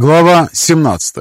Глава 17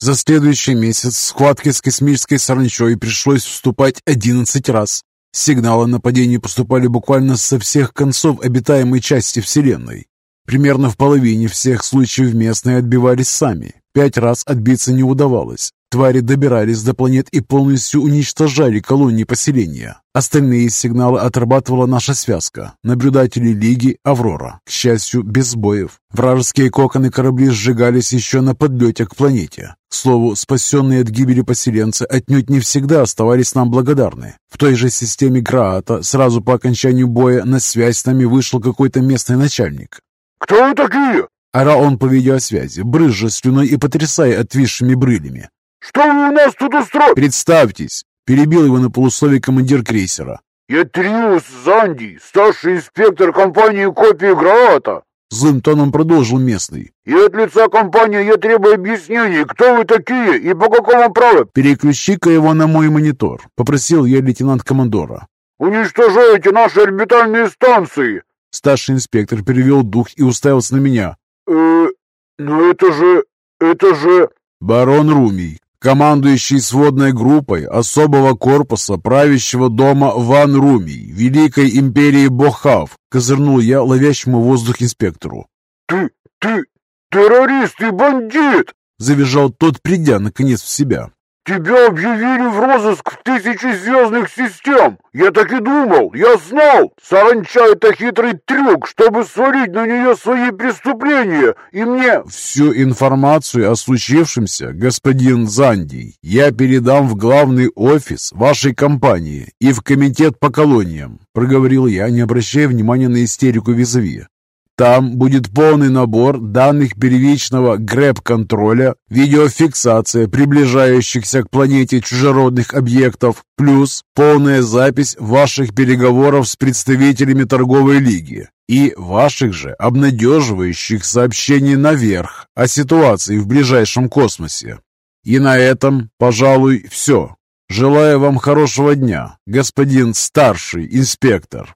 За следующий месяц в с космической саранчой пришлось вступать 11 раз. Сигналы о нападении поступали буквально со всех концов обитаемой части Вселенной. Примерно в половине всех случаев местные отбивались сами. Пять раз отбиться не удавалось. Твари добирались до планет и полностью уничтожали колонии поселения. Остальные сигналы отрабатывала наша связка. Наблюдатели Лиги «Аврора». К счастью, без сбоев. Вражеские коконы корабли сжигались еще на подлете к планете. К слову, спасенные от гибели поселенцы отнюдь не всегда оставались нам благодарны. В той же системе Граата сразу по окончанию боя на связь с нами вышел какой-то местный начальник. «Кто вы такие?» Орал он по видеосвязи, брызжа слюной и потрясая отвисшими брылями. «Что вы у нас тут устроили?» «Представьтесь!» – перебил его на полусловие командир крейсера. «Я Триус Занди, старший инспектор компании «Копии Граата». Злым тоном продолжил местный. «И от лица компании я требую объяснений, кто вы такие и по какому праву?» «Переключи-ка его на мой монитор», — попросил я лейтенант-командора. «Уничтожаете наши орбитальные станции!» Старший инспектор перевел дух и уставился на меня. «Э, ну это же... это же...» «Барон Румий, командующий сводной группой особого корпуса правящего дома Ван Румий, Великой империи Бохав», козырнул я ловящему воздух инспектору. «Ты... ты... террорист и бандит!» завизжал тот, придя наконец в себя. «Тебя объявили в розыск в тысячи звездных систем! Я так и думал! Я знал! Саранча — это хитрый трюк, чтобы свалить на нее свои преступления, и мне...» «Всю информацию о случившемся, господин Зандий, я передам в главный офис вашей компании и в комитет по колониям», проговорил я, не обращая внимания на истерику визави. Там будет полный набор данных первичного ГРЭП-контроля, видеофиксация приближающихся к планете чужеродных объектов, плюс полная запись ваших переговоров с представителями торговой лиги и ваших же обнадеживающих сообщений наверх о ситуации в ближайшем космосе. И на этом, пожалуй, все. Желаю вам хорошего дня, господин старший инспектор.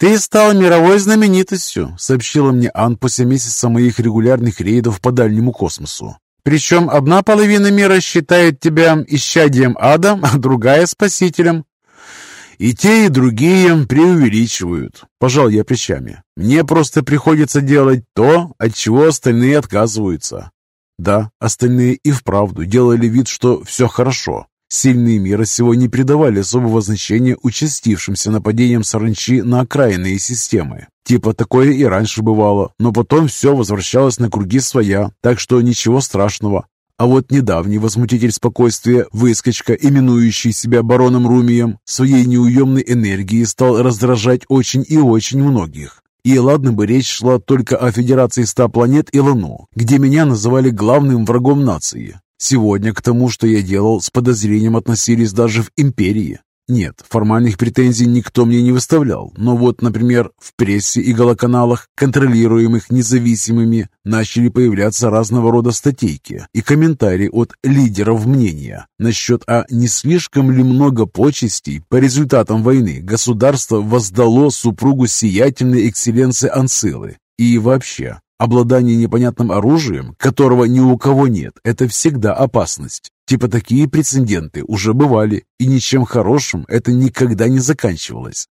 «Ты стал мировой знаменитостью», — сообщила мне Ан после месяца моих регулярных рейдов по дальнему космосу. «Причем одна половина мира считает тебя исчадием ада, а другая — спасителем». «И те, и другие преувеличивают», — пожал я плечами. «Мне просто приходится делать то, от чего остальные отказываются». Да, остальные и вправду делали вид, что все хорошо, Сильные мира сего не придавали особого значения участившимся нападениям саранчи на окраинные системы. Типа такое и раньше бывало, но потом все возвращалось на круги своя, так что ничего страшного. А вот недавний возмутитель спокойствия, выскочка, именующий себя бароном Румием, своей неуемной энергией стал раздражать очень и очень многих. И ладно бы речь шла только о Федерации ста планет и Луну, где меня называли главным врагом нации. Сегодня к тому, что я делал, с подозрением относились даже в империи. Нет, формальных претензий никто мне не выставлял, но вот, например, в прессе и голоканалах, контролируемых независимыми, начали появляться разного рода статейки и комментарии от лидеров мнения насчет, а не слишком ли много почестей по результатам войны государство воздало супругу сиятельной экселленции Анцилы. И вообще, Обладание непонятным оружием, которого ни у кого нет, это всегда опасность. Типа такие прецеденты уже бывали, и ничем хорошим это никогда не заканчивалось.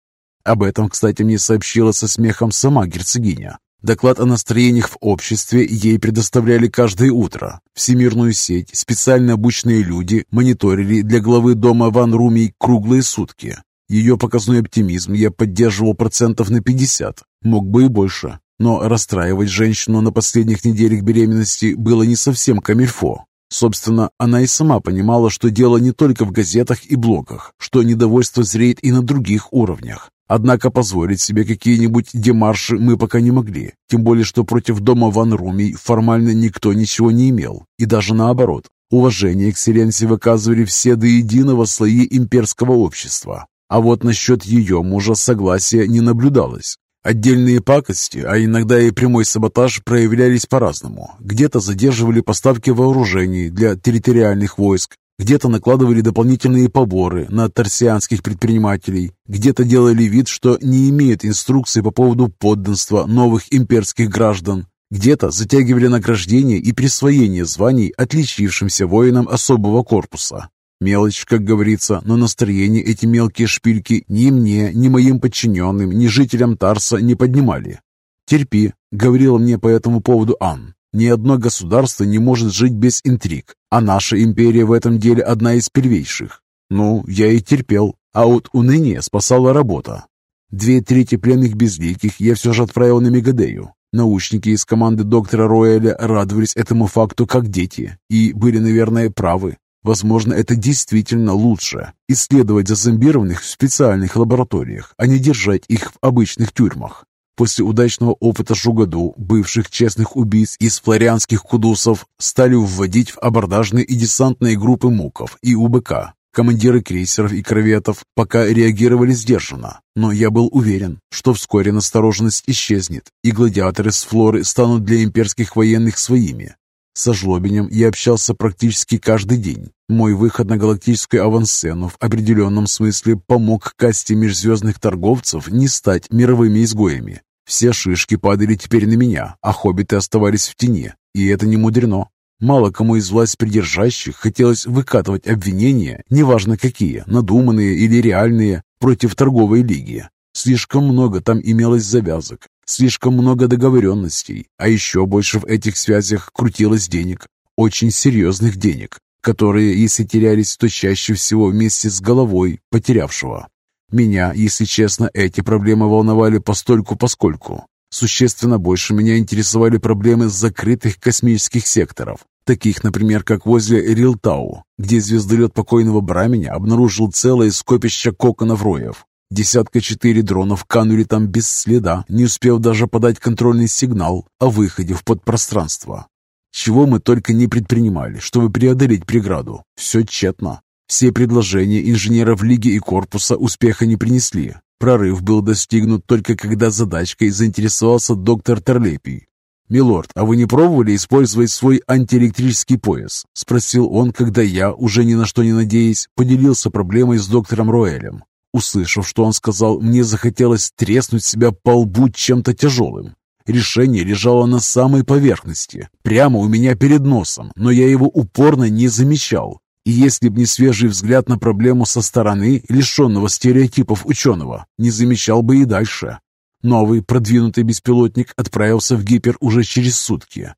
Об этом, кстати, мне сообщила со смехом сама герцогиня. Доклад о настроениях в обществе ей предоставляли каждое утро. Всемирную сеть специально обученные люди мониторили для главы дома Ван Румий круглые сутки. Ее показной оптимизм я поддерживал процентов на 50, мог бы и больше. Но расстраивать женщину на последних неделях беременности было не совсем камильфо. Собственно, она и сама понимала, что дело не только в газетах и блогах, что недовольство зреет и на других уровнях. Однако позволить себе какие-нибудь демарши мы пока не могли, тем более что против дома Ван Румий формально никто ничего не имел, и даже наоборот. Уважение к Селенсе выказывали все до единого слои имперского общества. А вот насчет ее мужа согласия не наблюдалось. Отдельные пакости, а иногда и прямой саботаж проявлялись по-разному. Где-то задерживали поставки вооружений для территориальных войск, Где-то накладывали дополнительные поборы на торсианских предпринимателей, где-то делали вид, что не имеют инструкции по поводу подданства новых имперских граждан, где-то затягивали награждение и присвоение званий отличившимся воинам особого корпуса. Мелочь, как говорится, но настроение эти мелкие шпильки ни мне, ни моим подчиненным, ни жителям Тарса не поднимали. «Терпи», — говорила мне по этому поводу Ан. «Ни одно государство не может жить без интриг, а наша империя в этом деле одна из первейших». Ну, я и терпел, а от уныния спасала работа. Две трети пленных безликих я все же отправил на Мегадею. Научники из команды доктора Роэля радовались этому факту как дети и были, наверное, правы. Возможно, это действительно лучше – исследовать зазомбированных в специальных лабораториях, а не держать их в обычных тюрьмах. После удачного опыта Шугаду, бывших честных убийц из флорианских кудусов стали вводить в абордажные и десантные группы МУКов и УБК. Командиры крейсеров и корветов пока реагировали сдержанно, но я был уверен, что вскоре настороженность исчезнет, и гладиаторы с флоры станут для имперских военных своими. Со Жлобинем я общался практически каждый день. Мой выход на галактическую авансцену в определенном смысле помог касте межзвездных торговцев не стать мировыми изгоями. Все шишки падали теперь на меня, а хоббиты оставались в тени, и это не мудрено. Мало кому из власть придержащих хотелось выкатывать обвинения, неважно какие, надуманные или реальные, против торговой лиги. Слишком много там имелось завязок, слишком много договоренностей, а еще больше в этих связях крутилось денег, очень серьезных денег, которые, если терялись, то чаще всего вместе с головой потерявшего. Меня, если честно, эти проблемы волновали постольку-поскольку. Существенно больше меня интересовали проблемы закрытых космических секторов, таких, например, как возле Рилтау, где звездолет покойного Браменя обнаружил целое скопище коконов роев, Десятка четыре дронов канули там без следа, не успев даже подать контрольный сигнал о выходе в подпространство. Чего мы только не предпринимали, чтобы преодолеть преграду. Все тщетно. Все предложения инженеров Лиги и Корпуса успеха не принесли. Прорыв был достигнут только когда задачкой заинтересовался доктор Терлепий. «Милорд, а вы не пробовали использовать свой антиэлектрический пояс?» – спросил он, когда я, уже ни на что не надеясь, поделился проблемой с доктором Роэлем. Услышав, что он сказал, мне захотелось треснуть себя по лбу чем-то тяжелым. Решение лежало на самой поверхности, прямо у меня перед носом, но я его упорно не замечал. И если б не свежий взгляд на проблему со стороны, лишенного стереотипов ученого, не замечал бы и дальше. Новый продвинутый беспилотник отправился в гипер уже через сутки.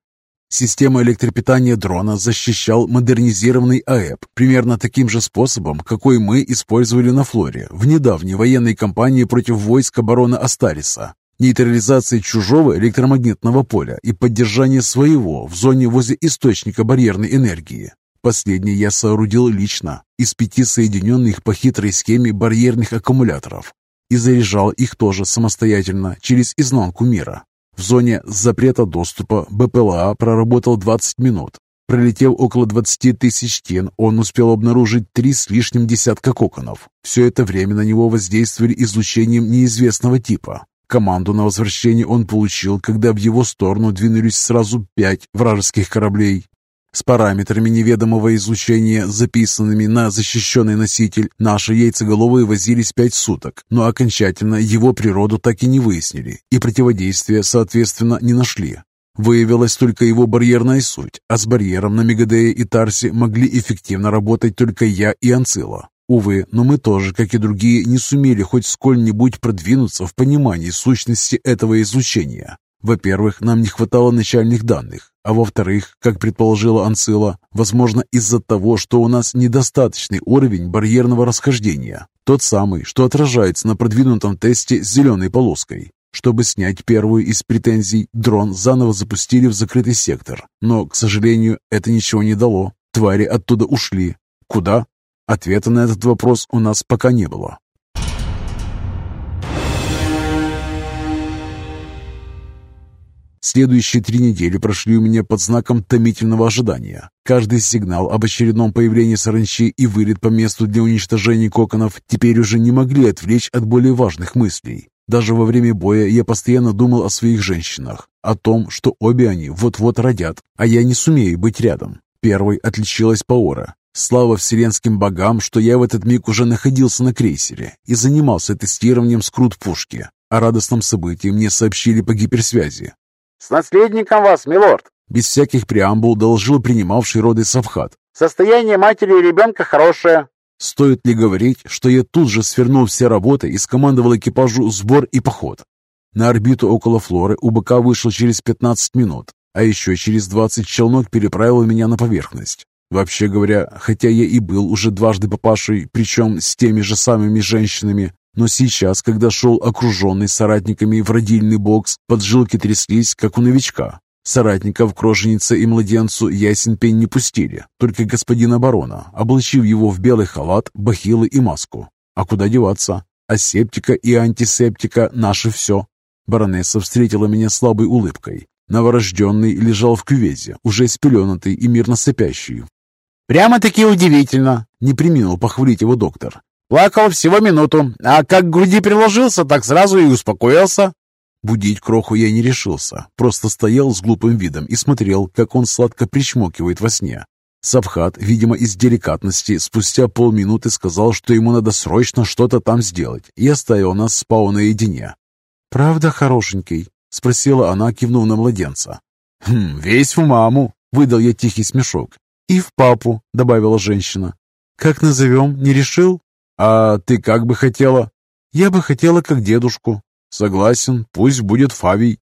Систему электропитания дрона защищал модернизированный АЭП примерно таким же способом, какой мы использовали на Флоре в недавней военной кампании против войск обороны Астариса. Нейтрализация чужого электромагнитного поля и поддержание своего в зоне возле источника барьерной энергии. Последний я соорудил лично из пяти соединенных по хитрой схеме барьерных аккумуляторов и заряжал их тоже самостоятельно через изнанку мира. В зоне запрета доступа БПЛА проработал 20 минут. Пролетев около 20 тысяч стен, он успел обнаружить три с лишним десятка коконов. Все это время на него воздействовали излучением неизвестного типа. Команду на возвращение он получил, когда в его сторону двинулись сразу пять вражеских кораблей. С параметрами неведомого излучения, записанными на защищенный носитель, наши яйцеголовые возились пять суток, но окончательно его природу так и не выяснили, и противодействия, соответственно, не нашли. Выявилась только его барьерная суть, а с барьером на Мегадее и Тарсе могли эффективно работать только я и Анцила. Увы, но мы тоже, как и другие, не сумели хоть сколь-нибудь продвинуться в понимании сущности этого излучения. Во-первых, нам не хватало начальных данных, а во-вторых, как предположила Анцила, возможно из-за того, что у нас недостаточный уровень барьерного расхождения, тот самый, что отражается на продвинутом тесте с зеленой полоской. Чтобы снять первую из претензий, дрон заново запустили в закрытый сектор, но, к сожалению, это ничего не дало. Твари оттуда ушли. Куда? Ответа на этот вопрос у нас пока не было. Следующие три недели прошли у меня под знаком томительного ожидания. Каждый сигнал об очередном появлении саранчи и вылет по месту для уничтожения коконов теперь уже не могли отвлечь от более важных мыслей. Даже во время боя я постоянно думал о своих женщинах, о том, что обе они вот-вот родят, а я не сумею быть рядом. Первой отличилась Паора. Слава вселенским богам, что я в этот миг уже находился на крейсере и занимался тестированием скрут-пушки. О радостном событии мне сообщили по гиперсвязи. «С наследником вас, милорд!» Без всяких преамбул доложил принимавший роды Савхат. «Состояние матери и ребенка хорошее». Стоит ли говорить, что я тут же свернул все работы и скомандовал экипажу сбор и поход. На орбиту около Флоры у БК вышел через 15 минут, а еще через 20 челнок переправил меня на поверхность. Вообще говоря, хотя я и был уже дважды папашей, причем с теми же самыми женщинами, но сейчас, когда шел окруженный соратниками в родильный бокс, поджилки тряслись, как у новичка. Соратников к роженице и младенцу ясен пень не пустили, только господина барона, облачив его в белый халат, бахилы и маску. А куда деваться? Асептика и антисептика – наше все. Баронесса встретила меня слабой улыбкой. Новорожденный лежал в кювезе, уже спеленатый и мирно сопящий, «Прямо-таки удивительно!» — не приминул похвалить его доктор. «Плакал всего минуту, а как к груди приложился, так сразу и успокоился». Будить кроху я не решился, просто стоял с глупым видом и смотрел, как он сладко причмокивает во сне. Савхат, видимо, из деликатности, спустя полминуты сказал, что ему надо срочно что-то там сделать, и оставил нас с Пау наедине. «Правда хорошенький?» — спросила она, кивнув на младенца. «Хм, весь в маму!» — выдал я тихий смешок. «И в папу», — добавила женщина. «Как назовем, не решил?» «А ты как бы хотела?» «Я бы хотела как дедушку». «Согласен, пусть будет Фавий».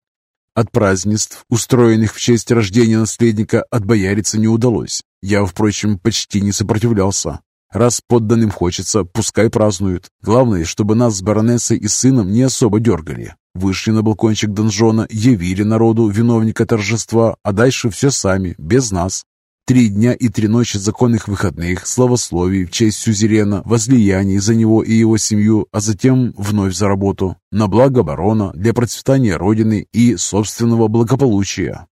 От празднеств, устроенных в честь рождения наследника, отбояриться не удалось. Я, впрочем, почти не сопротивлялся. Раз подданным хочется, пускай празднуют. Главное, чтобы нас с баронессой и сыном не особо дергали. Вышли на балкончик донжона, явили народу виновника торжества, а дальше все сами, без нас. Три дня и три ночи законных выходных, славословий в честь сюзерена, возлияний за него и его семью, а затем вновь за работу, на благо барона, для процветания Родины и собственного благополучия.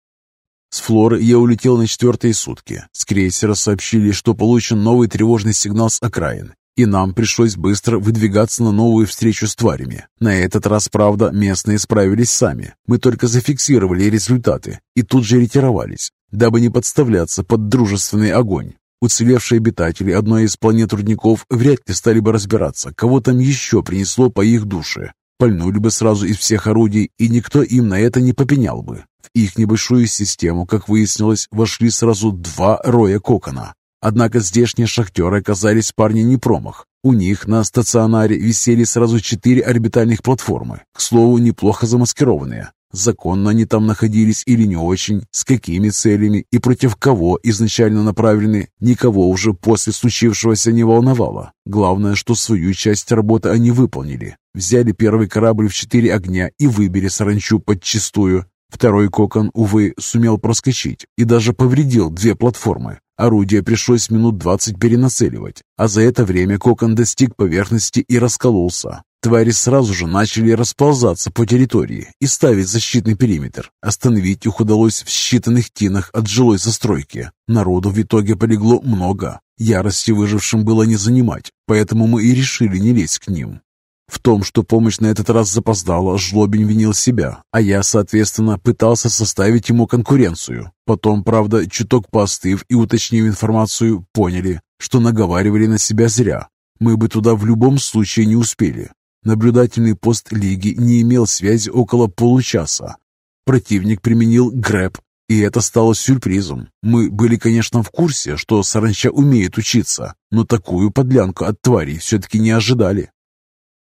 С Флоры я улетел на четвертые сутки. С крейсера сообщили, что получен новый тревожный сигнал с окраин, и нам пришлось быстро выдвигаться на новую встречу с тварями. На этот раз, правда, местные справились сами. Мы только зафиксировали результаты и тут же ретировались дабы не подставляться под дружественный огонь. Уцелевшие обитатели одной из планет рудников вряд ли стали бы разбираться, кого там еще принесло по их душе. Пальнули бы сразу из всех орудий, и никто им на это не попенял бы. В их небольшую систему, как выяснилось, вошли сразу два роя кокона. Однако здешние шахтеры оказались парни не промах. У них на стационаре висели сразу четыре орбитальных платформы, к слову, неплохо замаскированные. Законно они там находились или не очень, с какими целями и против кого изначально направлены, никого уже после случившегося не волновало. Главное, что свою часть работы они выполнили. Взяли первый корабль в четыре огня и выбили саранчу подчистую. Второй кокон, увы, сумел проскочить и даже повредил две платформы. Орудие пришлось минут двадцать перенацеливать, а за это время кокон достиг поверхности и раскололся. Твари сразу же начали расползаться по территории и ставить защитный периметр. Остановить их удалось в считанных тинах от жилой застройки. Народу в итоге полегло много. Ярости выжившим было не занимать, поэтому мы и решили не лезть к ним. В том, что помощь на этот раз запоздала, Жлобин винил себя, а я, соответственно, пытался составить ему конкуренцию. Потом, правда, чуток поостыв и уточнив информацию, поняли, что наговаривали на себя зря. Мы бы туда в любом случае не успели. Наблюдательный пост Лиги не имел связи около получаса. Противник применил грэп, и это стало сюрпризом. Мы были, конечно, в курсе, что саранча умеет учиться, но такую подлянку от тварей все-таки не ожидали.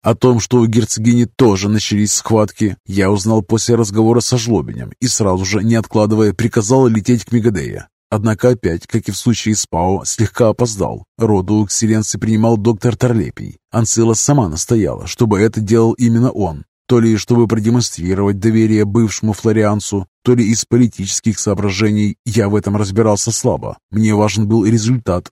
О том, что у герцогини тоже начались схватки, я узнал после разговора со Жлобинем и сразу же, не откладывая, приказал лететь к Мегадее. Однако опять, как и в случае с Пао, слегка опоздал. Роду у Ксиленцы принимал доктор Торлепий. Анцила сама настояла, чтобы это делал именно он. То ли чтобы продемонстрировать доверие бывшему флорианцу, то ли из политических соображений, я в этом разбирался слабо. Мне важен был результат.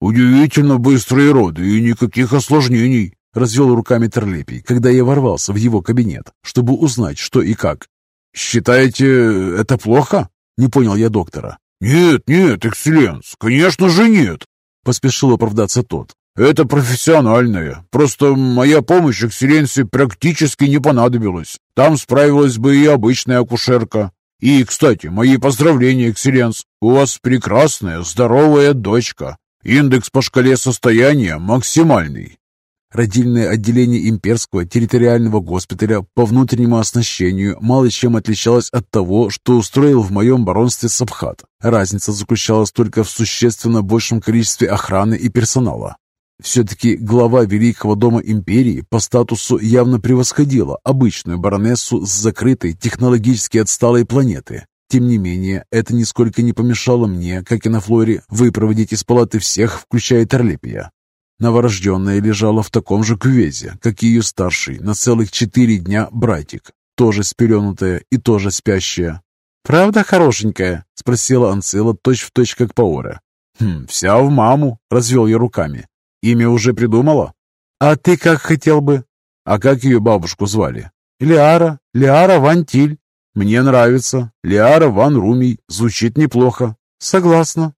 «Удивительно быстрые роды и никаких осложнений», — развел руками Торлепий, когда я ворвался в его кабинет, чтобы узнать, что и как. «Считаете, это плохо?» — не понял я доктора. «Нет, нет, экселленс, конечно же нет!» — поспешил оправдаться тот. «Это профессиональное. Просто моя помощь экселленсе практически не понадобилась. Там справилась бы и обычная акушерка. И, кстати, мои поздравления, экселленс. У вас прекрасная, здоровая дочка. Индекс по шкале состояния максимальный. Родильное отделение имперского территориального госпиталя по внутреннему оснащению мало чем отличалось от того, что устроил в моем баронстве Сабхат. Разница заключалась только в существенно большем количестве охраны и персонала. Все-таки глава Великого дома империи по статусу явно превосходила обычную баронессу с закрытой технологически отсталой планеты. Тем не менее, это нисколько не помешало мне, как и на Флоре, выпроводить из палаты всех, включая Терлепия. Новорожденная лежала в таком же кювезе, как и ее старший, на целых четыре дня братик, тоже спеленутая и тоже спящая. «Правда хорошенькая?» — спросила Анцила точь-в-точь, как Паора. «Хм, вся в маму», — развел я руками. «Имя уже придумала?» «А ты как хотел бы?» «А как ее бабушку звали?» «Лиара, Лиара Вантиль». «Мне нравится. Лиара Ван Румий. Звучит неплохо». «Согласна.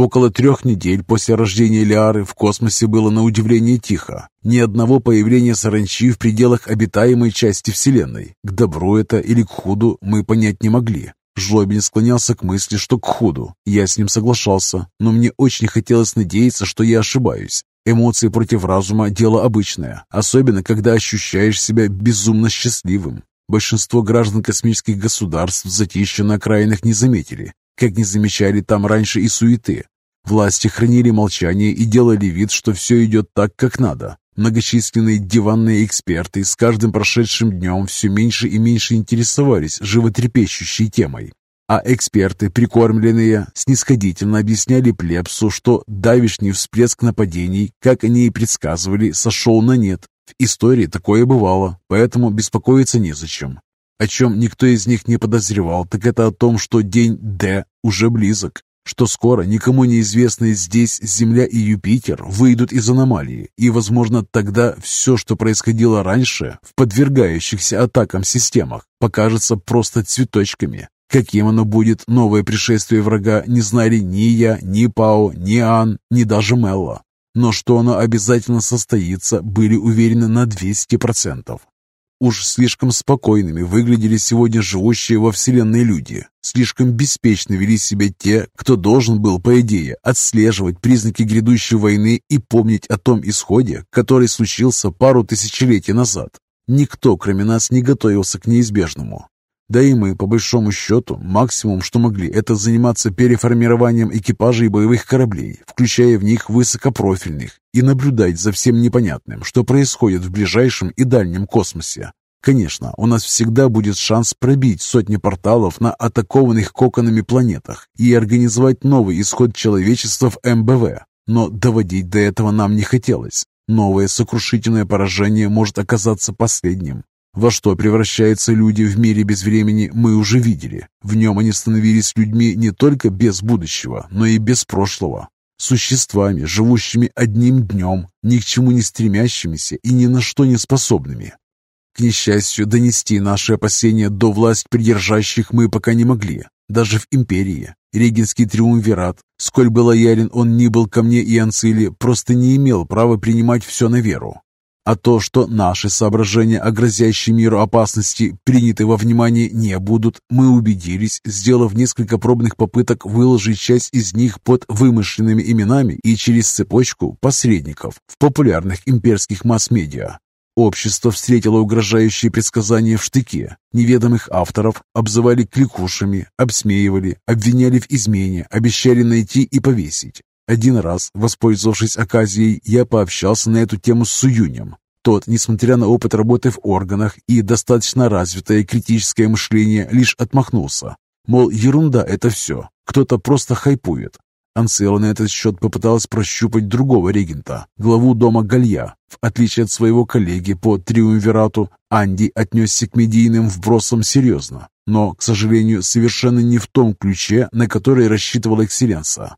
Около трех недель после рождения Лиары в космосе было на удивление тихо. Ни одного появления саранчи в пределах обитаемой части Вселенной. К добру это или к худу мы понять не могли. Жлобин склонялся к мысли, что к худу. Я с ним соглашался, но мне очень хотелось надеяться, что я ошибаюсь. Эмоции против разума – дело обычное, особенно когда ощущаешь себя безумно счастливым. Большинство граждан космических государств затища на окраинах не заметили, как не замечали там раньше и суеты. Власти хранили молчание и делали вид, что все идет так, как надо. Многочисленные диванные эксперты с каждым прошедшим днем все меньше и меньше интересовались животрепещущей темой. А эксперты, прикормленные, снисходительно объясняли плебсу, что давишний всплеск нападений, как они и предсказывали, сошел на нет. В истории такое бывало, поэтому беспокоиться незачем. О чем никто из них не подозревал, так это о том, что день Д уже близок что скоро никому неизвестные здесь Земля и Юпитер выйдут из аномалии, и, возможно, тогда все, что происходило раньше в подвергающихся атакам системах, покажется просто цветочками. Каким оно будет, новое пришествие врага, не знали ни я, ни Пао, ни Ан, ни даже Мелла. Но что оно обязательно состоится, были уверены на 200%. Уж слишком спокойными выглядели сегодня живущие во Вселенной люди. Слишком беспечно вели себя те, кто должен был, по идее, отслеживать признаки грядущей войны и помнить о том исходе, который случился пару тысячелетий назад. Никто, кроме нас, не готовился к неизбежному. Да и мы, по большому счету, максимум, что могли, это заниматься переформированием экипажей боевых кораблей, включая в них высокопрофильных, и наблюдать за всем непонятным, что происходит в ближайшем и дальнем космосе. Конечно, у нас всегда будет шанс пробить сотни порталов на атакованных коконами планетах и организовать новый исход человечества в МБВ, но доводить до этого нам не хотелось. Новое сокрушительное поражение может оказаться последним, во что превращаются люди в мире без времени, мы уже видели. В нем они становились людьми не только без будущего, но и без прошлого. Существами, живущими одним днем, ни к чему не стремящимися и ни на что не способными. К несчастью, донести наши опасения до власть придержащих мы пока не могли, даже в империи. Регенский триумвират, сколь бы лоялен он ни был ко мне и Анциле, просто не имел права принимать все на веру. А то, что наши соображения о грозящей миру опасности приняты во внимание не будут, мы убедились, сделав несколько пробных попыток выложить часть из них под вымышленными именами и через цепочку посредников в популярных имперских масс-медиа. Общество встретило угрожающие предсказания в штыке. Неведомых авторов обзывали кликушами, обсмеивали, обвиняли в измене, обещали найти и повесить. Один раз, воспользовавшись оказией, я пообщался на эту тему с Суюнем. Тот, несмотря на опыт работы в органах и достаточно развитое критическое мышление, лишь отмахнулся. Мол, ерунда это все, кто-то просто хайпует. Анцела на этот счет попыталась прощупать другого регента, главу дома Галья. В отличие от своего коллеги по триумвирату, Анди отнесся к медийным вбросам серьезно, но, к сожалению, совершенно не в том ключе, на который рассчитывала Экселенса.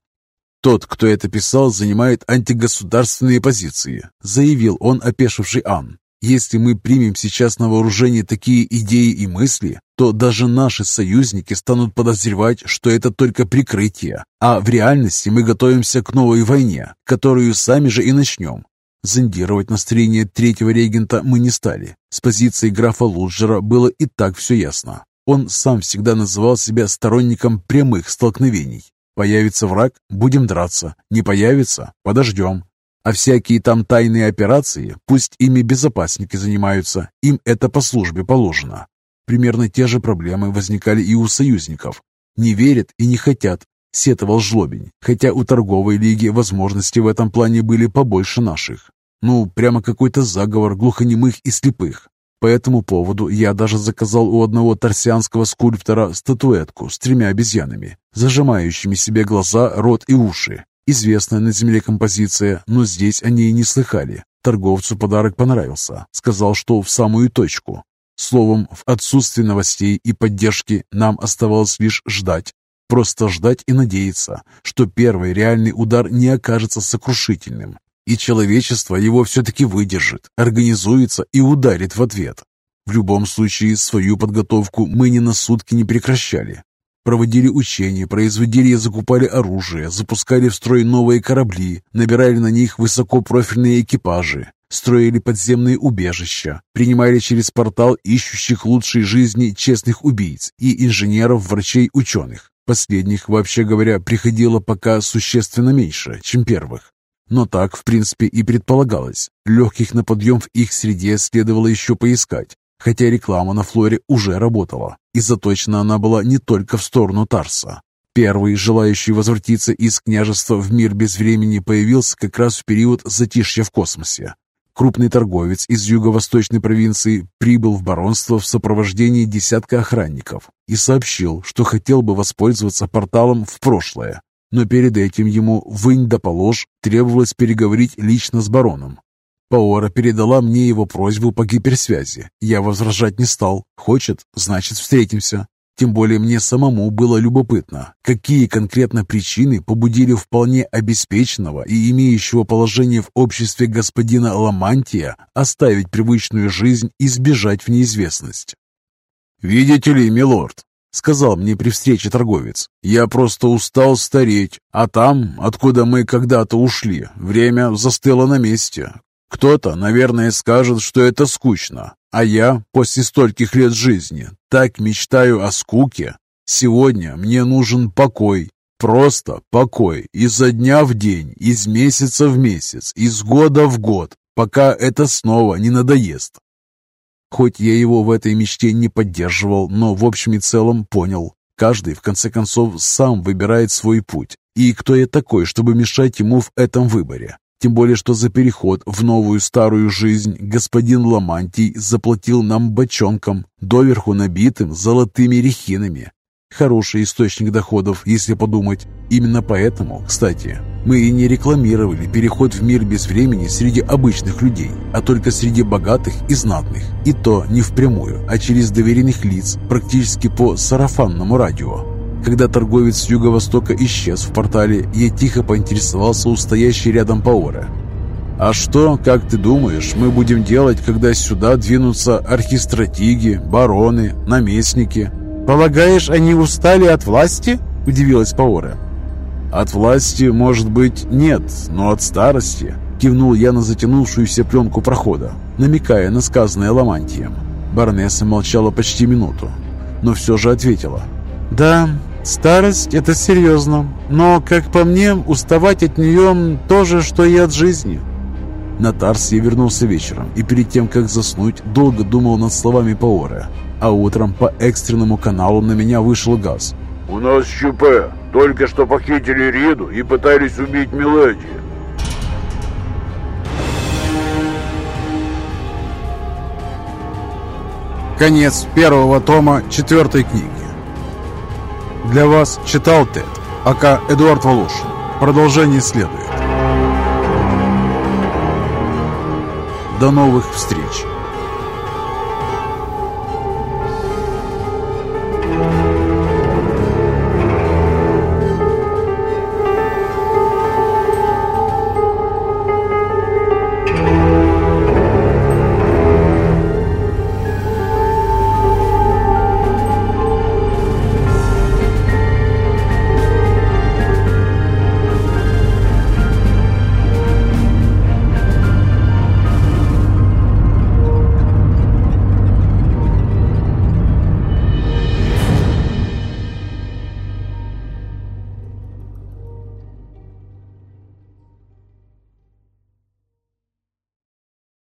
«Тот, кто это писал, занимает антигосударственные позиции», заявил он, опешивший Ан. «Если мы примем сейчас на вооружение такие идеи и мысли, то даже наши союзники станут подозревать, что это только прикрытие, а в реальности мы готовимся к новой войне, которую сами же и начнем. Зондировать настроение третьего регента мы не стали. С позиции графа Луджера было и так все ясно. Он сам всегда называл себя сторонником прямых столкновений. Появится враг – будем драться, не появится – подождем. А всякие там тайные операции, пусть ими безопасники занимаются, им это по службе положено. Примерно те же проблемы возникали и у союзников. Не верят и не хотят, сетовал Жлобень, хотя у торговой лиги возможности в этом плане были побольше наших. Ну, прямо какой-то заговор глухонемых и слепых. По этому поводу я даже заказал у одного торсианского скульптора статуэтку с тремя обезьянами, зажимающими себе глаза, рот и уши. Известная на земле композиция, но здесь они и не слыхали. Торговцу подарок понравился, сказал, что в самую точку. Словом, в отсутствие новостей и поддержки нам оставалось лишь ждать. Просто ждать и надеяться, что первый реальный удар не окажется сокрушительным, и человечество его все-таки выдержит, организуется и ударит в ответ. В любом случае, свою подготовку мы ни на сутки не прекращали. Проводили учения, производили и закупали оружие, запускали в строй новые корабли, набирали на них высокопрофильные экипажи, строили подземные убежища, принимали через портал ищущих лучшей жизни честных убийц и инженеров, врачей, ученых. Последних, вообще говоря, приходило пока существенно меньше, чем первых. Но так, в принципе, и предполагалось. Легких на подъем в их среде следовало еще поискать, хотя реклама на Флоре уже работала, и заточена она была не только в сторону Тарса. Первый, желающий возвратиться из княжества в мир без времени, появился как раз в период затишья в космосе. Крупный торговец из юго-восточной провинции прибыл в баронство в сопровождении десятка охранников и сообщил, что хотел бы воспользоваться порталом в прошлое, но перед этим ему вынь да положь требовалось переговорить лично с бароном. Паора передала мне его просьбу по гиперсвязи. Я возражать не стал. Хочет, значит встретимся. Тем более мне самому было любопытно, какие конкретно причины побудили вполне обеспеченного и имеющего положение в обществе господина Ламантия оставить привычную жизнь и сбежать в неизвестность. «Видите ли, милорд, — сказал мне при встрече торговец. «Я просто устал стареть, а там, откуда мы когда-то ушли, время застыло на месте. Кто-то, наверное, скажет, что это скучно, а я, после стольких лет жизни, так мечтаю о скуке. Сегодня мне нужен покой, просто покой, изо дня в день, из месяца в месяц, из года в год, пока это снова не надоест. Хоть я его в этой мечте не поддерживал, но в общем и целом понял. Каждый, в конце концов, сам выбирает свой путь. И кто я такой, чтобы мешать ему в этом выборе? Тем более, что за переход в новую старую жизнь господин Ламантий заплатил нам бочонком, доверху набитым золотыми рехинами. Хороший источник доходов, если подумать. Именно поэтому, кстати, мы и не рекламировали переход в мир без времени среди обычных людей, а только среди богатых и знатных. И то не впрямую, а через доверенных лиц, практически по сарафанному радио. Когда торговец с юго-востока исчез в портале, я тихо поинтересовался у стоящей рядом Паора. «А что, как ты думаешь, мы будем делать, когда сюда двинутся архистратиги, бароны, наместники?» «Полагаешь, они устали от власти?» – удивилась Паора. «От власти, может быть, нет, но от старости», – кивнул я на затянувшуюся пленку прохода, намекая на сказанное Ламантием. Баронесса молчала почти минуту, но все же ответила. «Да, старость – это серьезно, но, как по мне, уставать от нее то же, что и от жизни». На Тарс вернулся вечером и перед тем, как заснуть, долго думал над словами Паора а утром по экстренному каналу на меня вышел газ. «У нас ЧП. Только что похитили Риду и пытались убить Мелоди». Конец первого тома четвертой книги. Для вас читал Тед, ака Эдуард Волошин. Продолжение следует. До новых встреч!